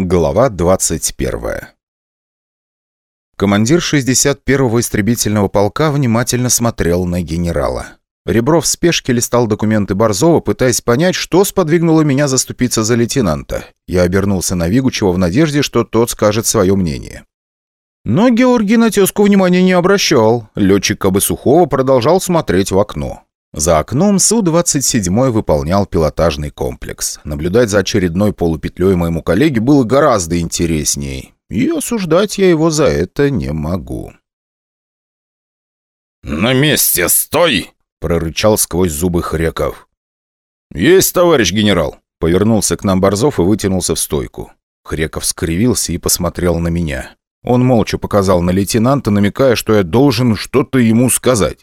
Глава 21 Командир 61-го истребительного полка внимательно смотрел на генерала. Ребров в спешке листал документы Борзова, пытаясь понять, что сподвигнуло меня заступиться за лейтенанта. Я обернулся на Вигучева в надежде, что тот скажет свое мнение. Но Георгий на тезку внимания не обращал. Летчик Кабы Сухого продолжал смотреть в окно. За окном Су-27 выполнял пилотажный комплекс. Наблюдать за очередной полупетлей моему коллеге было гораздо интересней. И осуждать я его за это не могу. «На месте стой!» — прорычал сквозь зубы Хреков. «Есть, товарищ генерал!» — повернулся к нам Борзов и вытянулся в стойку. Хреков скривился и посмотрел на меня. Он молча показал на лейтенанта, намекая, что я должен что-то ему сказать.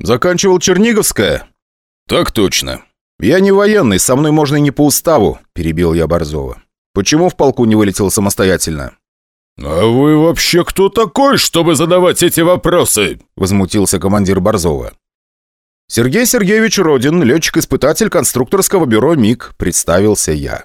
«Заканчивал Черниговская?» «Так точно». «Я не военный, со мной можно и не по уставу», – перебил я Борзова. «Почему в полку не вылетел самостоятельно?» «А вы вообще кто такой, чтобы задавать эти вопросы?» – возмутился командир Борзова. «Сергей Сергеевич Родин, летчик-испытатель конструкторского бюро МИГ», – представился я.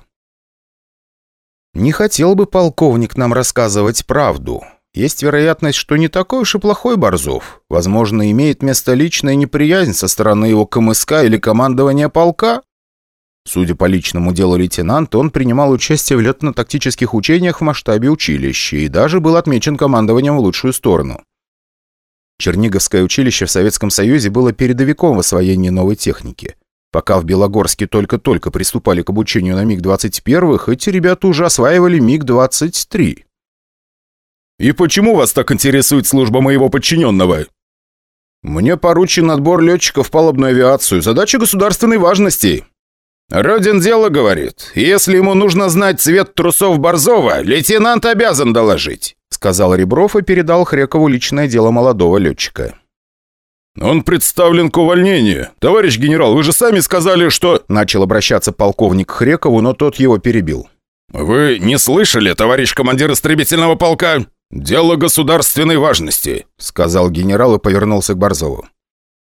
«Не хотел бы полковник нам рассказывать правду. Есть вероятность, что не такой уж и плохой Борзов. Возможно, имеет место личная неприязнь со стороны его КМСК или командования полка. Судя по личному делу лейтенанта, он принимал участие в летно-тактических учениях в масштабе училища и даже был отмечен командованием в лучшую сторону. Черниговское училище в Советском Союзе было передовиком в освоении новой техники. Пока в Белогорске только-только приступали к обучению на МиГ-21, эти ребята уже осваивали МиГ-23. «И почему вас так интересует служба моего подчиненного?» «Мне поручен отбор летчиков в палубную авиацию. Задача государственной важности». «Родин дело говорит. Если ему нужно знать цвет трусов Борзова, лейтенант обязан доложить», сказал Ребров и передал Хрекову личное дело молодого летчика. «Он представлен к увольнению. Товарищ генерал, вы же сами сказали, что...» Начал обращаться полковник к Хрекову, но тот его перебил. «Вы не слышали, товарищ командир истребительного полка? «Дело государственной важности», — сказал генерал и повернулся к Борзову.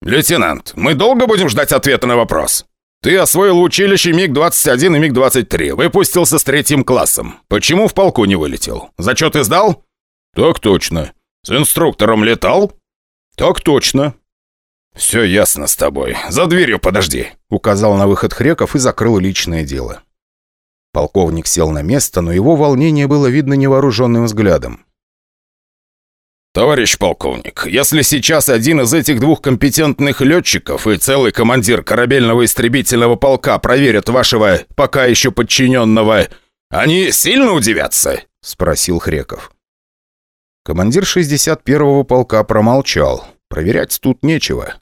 «Лейтенант, мы долго будем ждать ответа на вопрос? Ты освоил училище МиГ-21 и МиГ-23, выпустился с третьим классом. Почему в полку не вылетел? Зачеты сдал?» «Так точно». «С инструктором летал?» «Так точно». «Все ясно с тобой. За дверью подожди», — указал на выход Хреков и закрыл личное дело. Полковник сел на место, но его волнение было видно невооруженным взглядом. «Товарищ полковник, если сейчас один из этих двух компетентных летчиков и целый командир корабельного истребительного полка проверят вашего пока еще подчиненного, они сильно удивятся?» – спросил Хреков. Командир 61-го полка промолчал. Проверять тут нечего.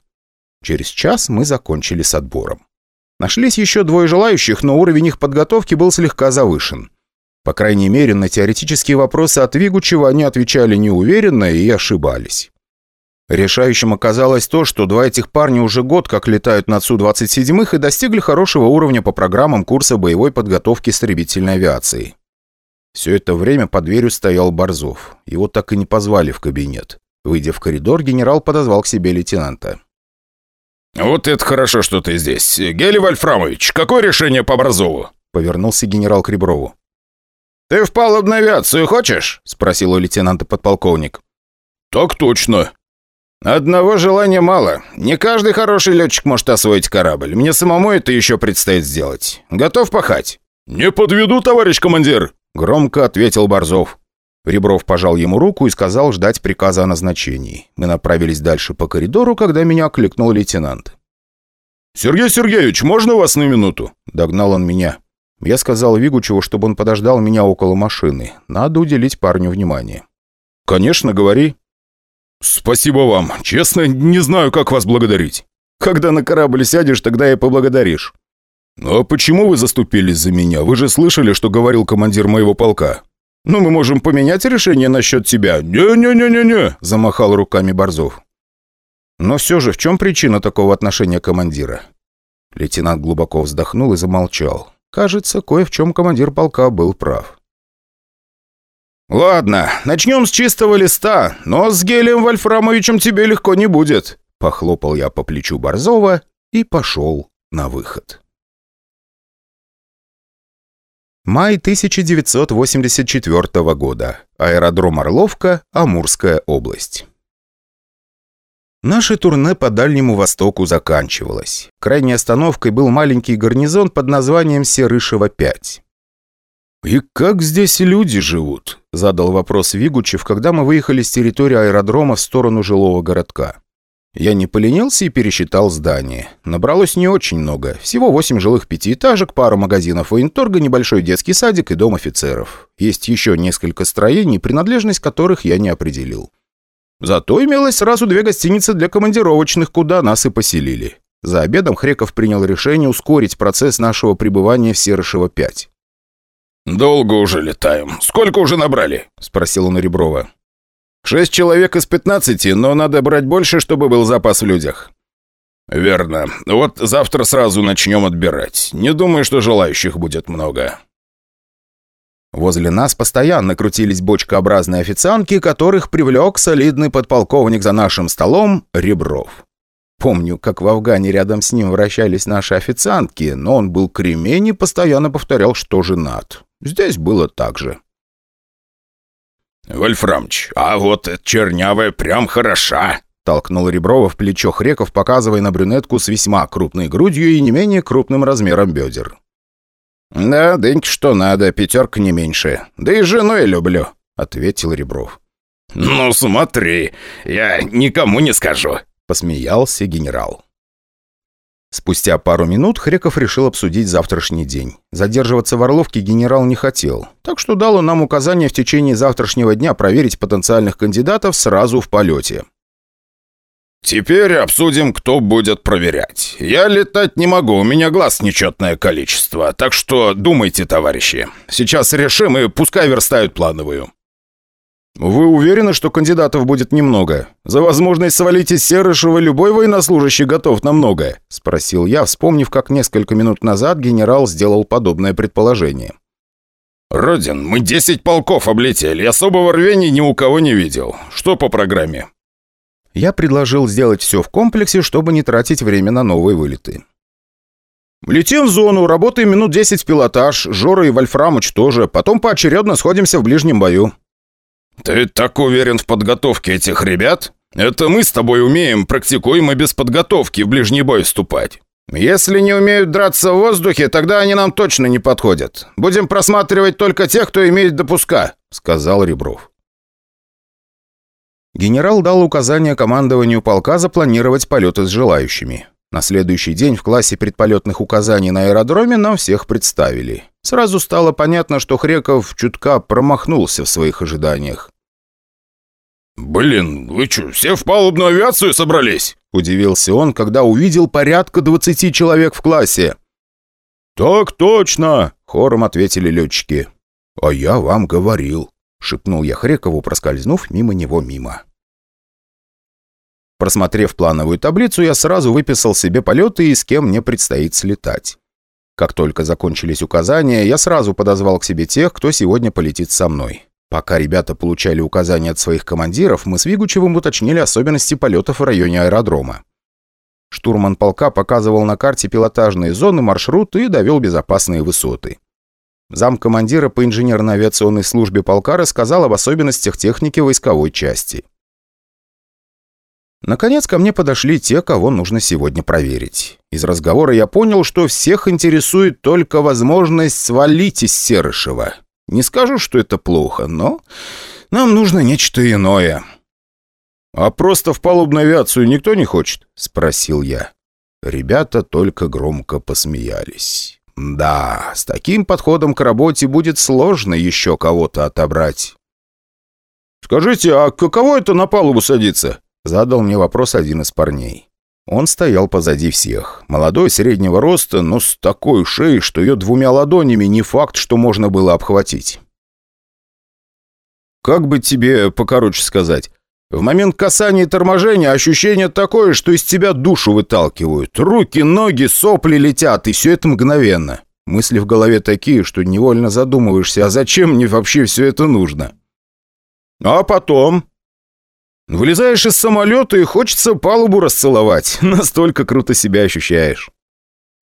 Через час мы закончили с отбором. Нашлись еще двое желающих, но уровень их подготовки был слегка завышен. По крайней мере, на теоретические вопросы от Вигучева они отвечали неуверенно и ошибались. Решающим оказалось то, что два этих парня уже год как летают на Су-27 и достигли хорошего уровня по программам курса боевой подготовки истребительной авиации. Все это время под дверью стоял Борзов. Его так и не позвали в кабинет. Выйдя в коридор, генерал подозвал к себе лейтенанта. «Вот это хорошо, что ты здесь. Гели Вольфрамович, какое решение по Борзову?» Повернулся генерал к Реброву. «Ты в палубную авиацию хочешь?» – спросил у лейтенанта подполковник. «Так точно». «Одного желания мало. Не каждый хороший летчик может освоить корабль. Мне самому это еще предстоит сделать. Готов пахать?» «Не подведу, товарищ командир», – громко ответил Борзов. Ребров пожал ему руку и сказал ждать приказа о назначении. Мы направились дальше по коридору, когда меня окликнул лейтенант. «Сергей Сергеевич, можно вас на минуту?» – догнал он меня. Я сказал Вигучеву, чтобы он подождал меня около машины. Надо уделить парню внимание. «Конечно, говори». «Спасибо вам. Честно, не знаю, как вас благодарить». «Когда на корабль сядешь, тогда и поблагодаришь». «А почему вы заступились за меня? Вы же слышали, что говорил командир моего полка?» «Ну, мы можем поменять решение насчет тебя». «Не-не-не-не-не», – замахал руками Борзов. «Но все же, в чем причина такого отношения командира?» Лейтенант глубоко вздохнул и замолчал. Кажется, кое в чем командир полка был прав. «Ладно, начнем с чистого листа, но с Гелием Вольфрамовичем тебе легко не будет», похлопал я по плечу Борзова и пошел на выход. Май 1984 года. Аэродром Орловка, Амурская область. Наше турне по Дальнему Востоку заканчивалось. Крайней остановкой был маленький гарнизон под названием Серышево-5. «И как здесь люди живут?» – задал вопрос Вигучев, когда мы выехали с территории аэродрома в сторону жилого городка. Я не поленился и пересчитал здание. Набралось не очень много. Всего восемь жилых пятиэтажек, пара магазинов военторга, небольшой детский садик и дом офицеров. Есть еще несколько строений, принадлежность которых я не определил. Зато имелось сразу две гостиницы для командировочных, куда нас и поселили. За обедом Хреков принял решение ускорить процесс нашего пребывания в Серышево-5. «Долго уже летаем. Сколько уже набрали?» – спросил он Реброва. Шесть человек из пятнадцати, но надо брать больше, чтобы был запас в людях». «Верно. Вот завтра сразу начнем отбирать. Не думаю, что желающих будет много». Возле нас постоянно крутились бочкообразные официантки, которых привлек солидный подполковник за нашим столом Ребров. Помню, как в Афгане рядом с ним вращались наши официантки, но он был кремень и постоянно повторял, что женат. Здесь было так же. «Вольфрамыч, а вот чернявая прям хороша!» Толкнул Реброва в плечо Хреков, показывая на брюнетку с весьма крупной грудью и не менее крупным размером бедер. «Да, дыньки что надо, пятерка не меньше. Да и жену я люблю», — ответил Ребров. «Ну смотри, я никому не скажу», — посмеялся генерал. Спустя пару минут Хреков решил обсудить завтрашний день. Задерживаться в Орловке генерал не хотел, так что дал он нам указание в течение завтрашнего дня проверить потенциальных кандидатов сразу в полете. «Теперь обсудим, кто будет проверять. Я летать не могу, у меня глаз нечетное количество, так что думайте, товарищи. Сейчас решим и пускай верстают плановую». «Вы уверены, что кандидатов будет немного? За возможность свалить из Серышева любой военнослужащий готов на многое?» – спросил я, вспомнив, как несколько минут назад генерал сделал подобное предположение. «Родин, мы десять полков облетели, особого рвения ни у кого не видел. Что по программе?» Я предложил сделать все в комплексе, чтобы не тратить время на новые вылеты. «Летим в зону, работаем минут десять в пилотаж, Жора и Вольфрамыч тоже, потом поочередно сходимся в ближнем бою». «Ты так уверен в подготовке этих ребят? Это мы с тобой умеем, практикуем и без подготовки в ближний бой вступать». «Если не умеют драться в воздухе, тогда они нам точно не подходят. Будем просматривать только тех, кто имеет допуска», — сказал Ребров. Генерал дал указание командованию полка запланировать полеты с желающими. На следующий день в классе предполетных указаний на аэродроме нам всех представили. Сразу стало понятно, что Хреков чутка промахнулся в своих ожиданиях. «Блин, вы что, все в палубную авиацию собрались?» Удивился он, когда увидел порядка двадцати человек в классе. «Так точно!» — хором ответили летчики. «А я вам говорил», — шепнул я Хрекову, проскользнув мимо него мимо. Просмотрев плановую таблицу, я сразу выписал себе полеты и с кем мне предстоит слетать. Как только закончились указания, я сразу подозвал к себе тех, кто сегодня полетит со мной. Пока ребята получали указания от своих командиров, мы с Вигучевым уточнили особенности полетов в районе аэродрома. Штурман полка показывал на карте пилотажные зоны, маршрут и довел безопасные высоты. Зам командира по инженерно-авиационной службе полка рассказал об особенностях техники войсковой части. Наконец ко мне подошли те, кого нужно сегодня проверить. Из разговора я понял, что всех интересует только возможность свалить из Серышева. Не скажу, что это плохо, но нам нужно нечто иное. «А просто в палубную авиацию никто не хочет?» – спросил я. Ребята только громко посмеялись. «Да, с таким подходом к работе будет сложно еще кого-то отобрать». «Скажите, а каково это на палубу садиться?» Задал мне вопрос один из парней. Он стоял позади всех. Молодой, среднего роста, но с такой шеей, что ее двумя ладонями не факт, что можно было обхватить. «Как бы тебе покороче сказать?» В момент касания и торможения ощущение такое, что из тебя душу выталкивают. Руки, ноги, сопли летят, и все это мгновенно. Мысли в голове такие, что невольно задумываешься, а зачем мне вообще все это нужно? А потом? Вылезаешь из самолета и хочется палубу расцеловать. Настолько круто себя ощущаешь.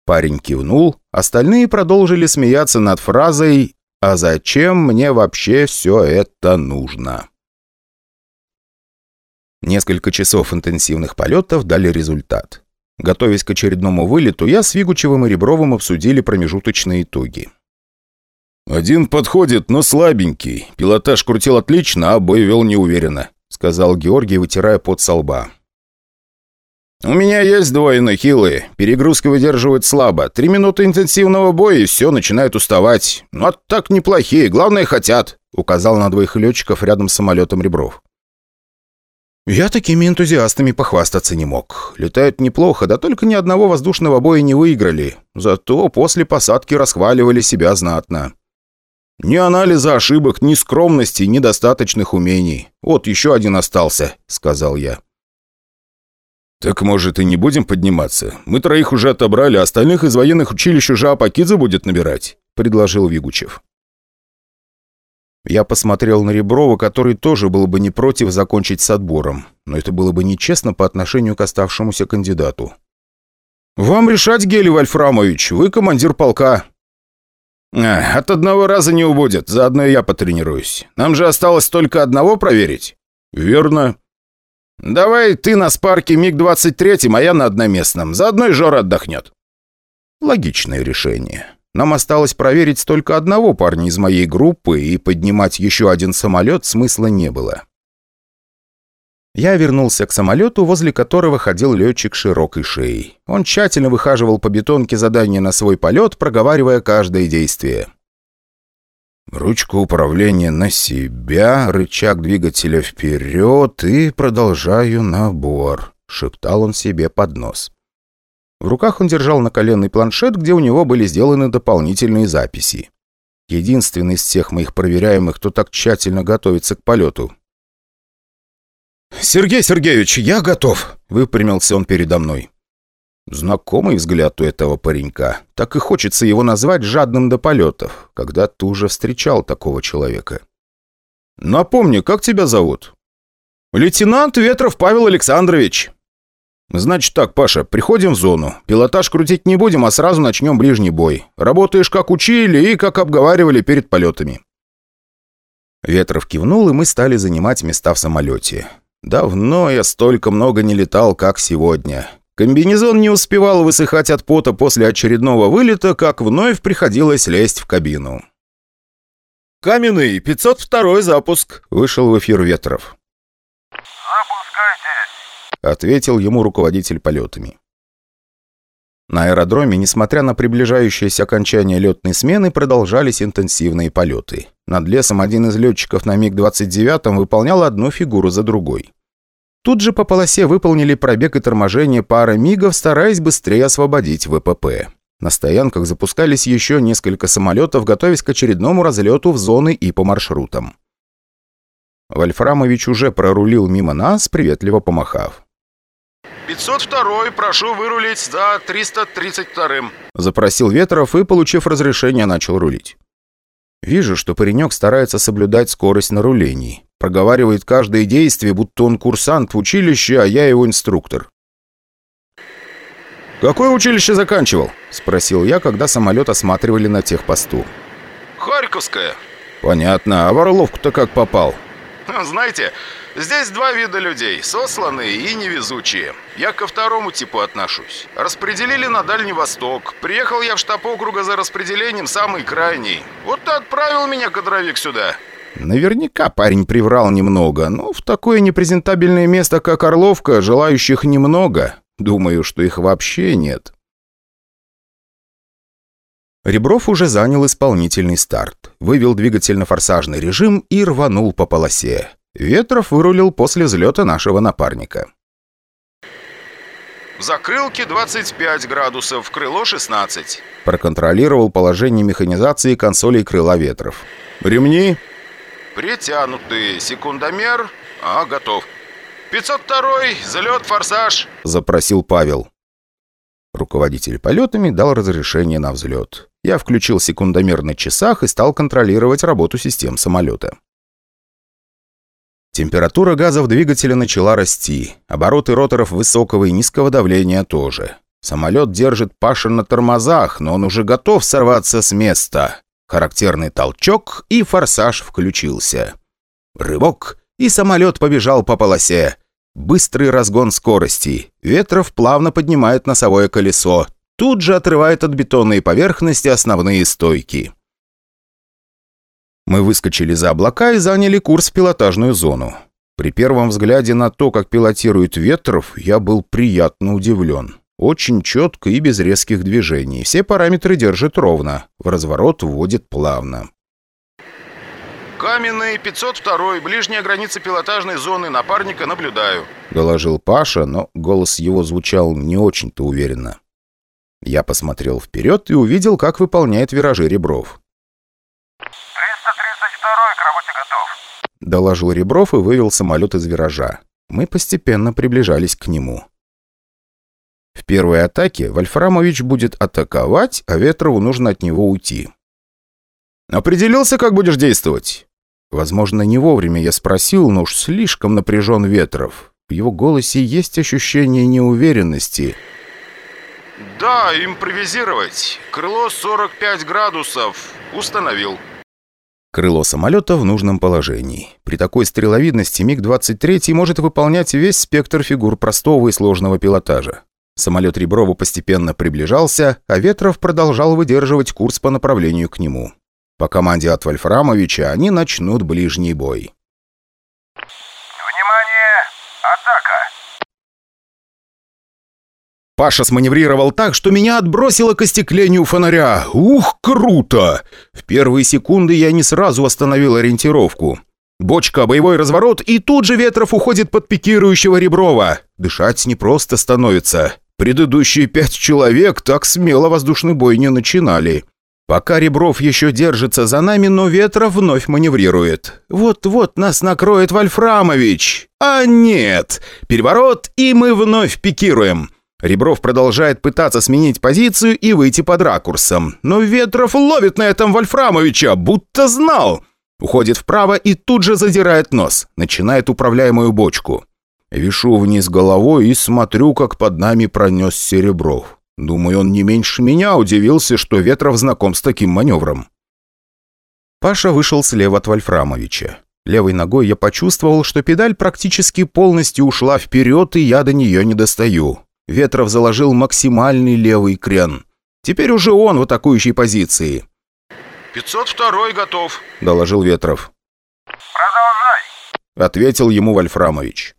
Парень кивнул, остальные продолжили смеяться над фразой «А зачем мне вообще все это нужно?». Несколько часов интенсивных полетов дали результат. Готовясь к очередному вылету, я с Вигучевым и Ребровым обсудили промежуточные итоги. «Один подходит, но слабенький. Пилотаж крутил отлично, а бой вел неуверенно», — сказал Георгий, вытирая пот со лба. «У меня есть двое, но хилые. Перегрузка выдерживает слабо. Три минуты интенсивного боя, и все, начинают уставать. Ну, а так неплохие, главное, хотят», — указал на двоих летчиков рядом с самолетом Ребров. Я такими энтузиастами похвастаться не мог. Летают неплохо, да только ни одного воздушного боя не выиграли. Зато после посадки расхваливали себя знатно. Ни анализа ошибок, ни скромности, ни достаточных умений. Вот еще один остался», — сказал я. «Так, может, и не будем подниматься? Мы троих уже отобрали, а остальных из военных училищ уже Апакидзе будет набирать», — предложил Вигучев. Я посмотрел на Реброва, который тоже был бы не против закончить с отбором, но это было бы нечестно по отношению к оставшемуся кандидату. «Вам решать, Гелий Вольфрамович, вы командир полка». А, «От одного раза не убудет, заодно и я потренируюсь. Нам же осталось только одного проверить». «Верно». «Давай ты на спарке МиГ-23, а я на одноместном. Заодно и Жора отдохнет». Логичное решение. Нам осталось проверить только одного парня из моей группы, и поднимать еще один самолет смысла не было. Я вернулся к самолету, возле которого ходил летчик широкой шеей. Он тщательно выхаживал по бетонке задание на свой полет, проговаривая каждое действие. Ручка управления на себя, рычаг двигателя вперед и продолжаю набор, шептал он себе под нос. В руках он держал наколенный планшет, где у него были сделаны дополнительные записи. Единственный из всех моих проверяемых, кто так тщательно готовится к полету. «Сергей Сергеевич, я готов!» — выпрямился он передо мной. Знакомый взгляд у этого паренька. Так и хочется его назвать жадным до полетов, когда ты уже встречал такого человека. «Напомни, как тебя зовут?» «Лейтенант Ветров Павел Александрович». «Значит так, Паша, приходим в зону. Пилотаж крутить не будем, а сразу начнем ближний бой. Работаешь, как учили и как обговаривали перед полетами». Ветров кивнул, и мы стали занимать места в самолете. Давно я столько много не летал, как сегодня. Комбинезон не успевал высыхать от пота после очередного вылета, как вновь приходилось лезть в кабину. «Каменный, 502 запуск», — вышел в эфир Ветров. — ответил ему руководитель полетами. На аэродроме, несмотря на приближающееся окончание летной смены, продолжались интенсивные полеты. Над лесом один из летчиков на МиГ-29 выполнял одну фигуру за другой. Тут же по полосе выполнили пробег и торможение пары МиГов, стараясь быстрее освободить ВПП. На стоянках запускались еще несколько самолетов, готовясь к очередному разлету в зоны и по маршрутам. Вольфрамович уже прорулил мимо нас, приветливо помахав. 502 прошу вырулить за 332-м», запросил Ветров и, получив разрешение, начал рулить. Вижу, что паренек старается соблюдать скорость на рулении. Проговаривает каждое действие, будто он курсант в училище, а я его инструктор. «Какое училище заканчивал?» – спросил я, когда самолет осматривали на техпосту. «Харьковское». «Понятно. А в Орловку-то как попал?» «Знаете, Здесь два вида людей – сосланные и невезучие. Я ко второму типу отношусь. Распределили на Дальний Восток. Приехал я в штаб округа за распределением самый крайний. Вот и отправил меня кадровик сюда. Наверняка парень приврал немного, но в такое непрезентабельное место, как Орловка, желающих немного. Думаю, что их вообще нет. Ребров уже занял исполнительный старт, вывел двигатель на форсажный режим и рванул по полосе. Ветров вырулил после взлета нашего напарника. В закрылке 25 градусов, крыло 16. Проконтролировал положение механизации консолей крыла Ветров. Ремни? Притянуты. Секундомер? А, готов. 502 залет, форсаж. Запросил Павел. Руководитель полетами дал разрешение на взлет. Я включил секундомер на часах и стал контролировать работу систем самолета. Температура газа в двигателе начала расти. Обороты роторов высокого и низкого давления тоже. Самолет держит Паша на тормозах, но он уже готов сорваться с места. Характерный толчок, и форсаж включился. Рывок, и самолет побежал по полосе. Быстрый разгон скорости. Ветров плавно поднимает носовое колесо. Тут же отрывает от бетонной поверхности основные стойки. Мы выскочили за облака и заняли курс в пилотажную зону. При первом взгляде на то, как пилотирует Ветров, я был приятно удивлен. Очень четко и без резких движений. Все параметры держит ровно. В разворот вводит плавно. «Каменный, 502 ближняя граница пилотажной зоны, напарника наблюдаю», — доложил Паша, но голос его звучал не очень-то уверенно. Я посмотрел вперед и увидел, как выполняет виражи Ребров. «332 к работе готов», — доложил Ребров и вывел самолет из виража. Мы постепенно приближались к нему. В первой атаке Вольфрамович будет атаковать, а Ветрову нужно от него уйти. «Определился, как будешь действовать?» Возможно, не вовремя я спросил, но уж слишком напряжен Ветров. В его голосе есть ощущение неуверенности. «Да, импровизировать. Крыло 45 градусов. Установил». Крыло самолета в нужном положении. При такой стреловидности МиГ-23 может выполнять весь спектр фигур простого и сложного пилотажа. Самолет Реброва постепенно приближался, а Ветров продолжал выдерживать курс по направлению к нему. По команде от Вольфрамовича они начнут ближний бой. «Внимание! Атака!» Паша сманеврировал так, что меня отбросило к остеклению фонаря. Ух, круто! В первые секунды я не сразу остановил ориентировку. Бочка, боевой разворот, и тут же Ветров уходит под пикирующего Реброва. Дышать непросто становится. Предыдущие пять человек так смело воздушный бой не начинали. Пока Ребров еще держится за нами, но Ветров вновь маневрирует. Вот-вот нас накроет Вольфрамович. А нет! Переворот, и мы вновь пикируем. Ребров продолжает пытаться сменить позицию и выйти под ракурсом. Но Ветров ловит на этом Вольфрамовича, будто знал. Уходит вправо и тут же задирает нос. Начинает управляемую бочку. Вишу вниз головой и смотрю, как под нами пронес Серебров. Думаю, он не меньше меня удивился, что Ветров знаком с таким маневром. Паша вышел слева от Вольфрамовича. Левой ногой я почувствовал, что педаль практически полностью ушла вперед, и я до нее не достаю. Ветров заложил максимальный левый крен. Теперь уже он в атакующей позиции. «502 готов», — доложил Ветров. «Продолжай», — ответил ему Вольфрамович.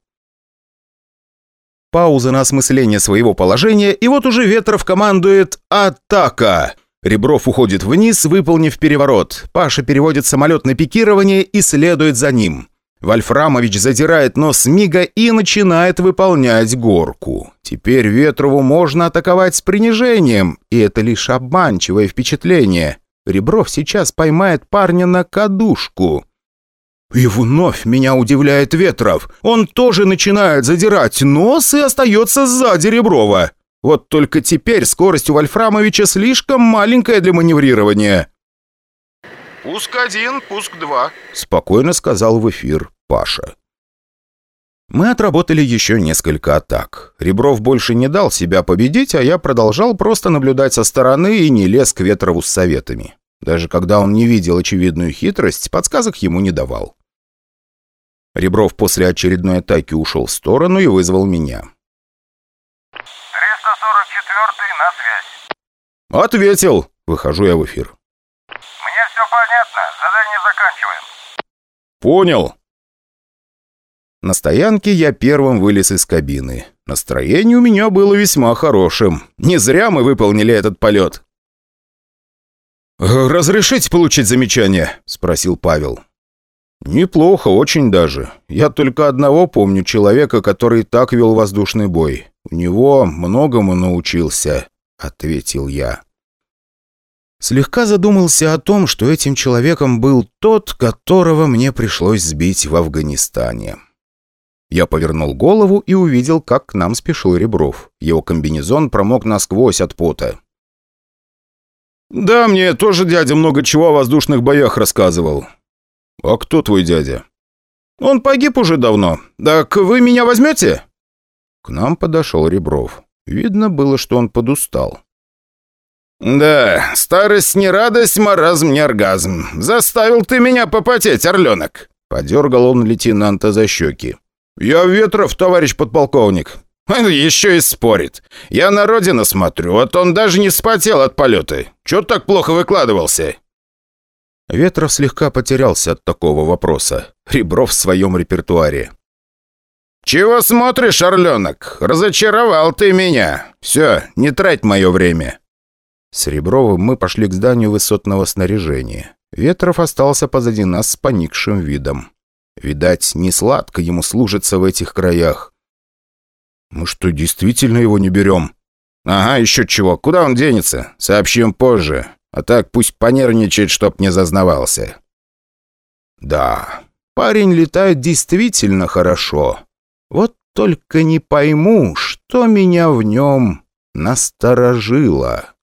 Пауза на осмысление своего положения, и вот уже Ветров командует «Атака!». Ребров уходит вниз, выполнив переворот. Паша переводит самолет на пикирование и следует за ним. Вольфрамович задирает нос Мига и начинает выполнять горку. Теперь Ветрову можно атаковать с принижением, и это лишь обманчивое впечатление. Ребров сейчас поймает парня на кадушку. И вновь меня удивляет Ветров. Он тоже начинает задирать нос и остается сзади Реброва. Вот только теперь скорость у Вольфрамовича слишком маленькая для маневрирования. «Пуск один, пуск два», — спокойно сказал в эфир Паша. Мы отработали еще несколько атак. Ребров больше не дал себя победить, а я продолжал просто наблюдать со стороны и не лез к Ветрову с советами. Даже когда он не видел очевидную хитрость, подсказок ему не давал. Ребров после очередной атаки ушел в сторону и вызвал меня. 344 на связь. «Ответил!» – выхожу я в эфир. Мне все понятно. Задание заканчиваем. «Понял!» На стоянке я первым вылез из кабины. Настроение у меня было весьма хорошим. Не зря мы выполнили этот полет. «Разрешите получить замечание?» – спросил Павел. «Неплохо, очень даже. Я только одного помню человека, который так вел воздушный бой. У него многому научился», — ответил я. Слегка задумался о том, что этим человеком был тот, которого мне пришлось сбить в Афганистане. Я повернул голову и увидел, как к нам спешил Ребров. Его комбинезон промок насквозь от пота. «Да, мне тоже дядя много чего о воздушных боях рассказывал. «А кто твой дядя?» «Он погиб уже давно. Так вы меня возьмете?» К нам подошел Ребров. Видно было, что он подустал. «Да, старость не радость, маразм не оргазм. Заставил ты меня попотеть, орленок!» Подергал он лейтенанта за щеки. «Я Ветров, товарищ подполковник». Он еще и спорит. Я на родину смотрю, вот он даже не вспотел от полета. Чего так плохо выкладывался?» Ветров слегка потерялся от такого вопроса. Ребров в своем репертуаре. «Чего смотришь, орленок? Разочаровал ты меня. Все, не трать мое время». С Ребровым мы пошли к зданию высотного снаряжения. Ветров остался позади нас с поникшим видом. Видать, не сладко ему служится в этих краях. «Мы что, действительно его не берем?» «Ага, еще чего. Куда он денется? Сообщим позже. А так пусть понервничает, чтоб не зазнавался». «Да, парень летает действительно хорошо. Вот только не пойму, что меня в нем насторожило».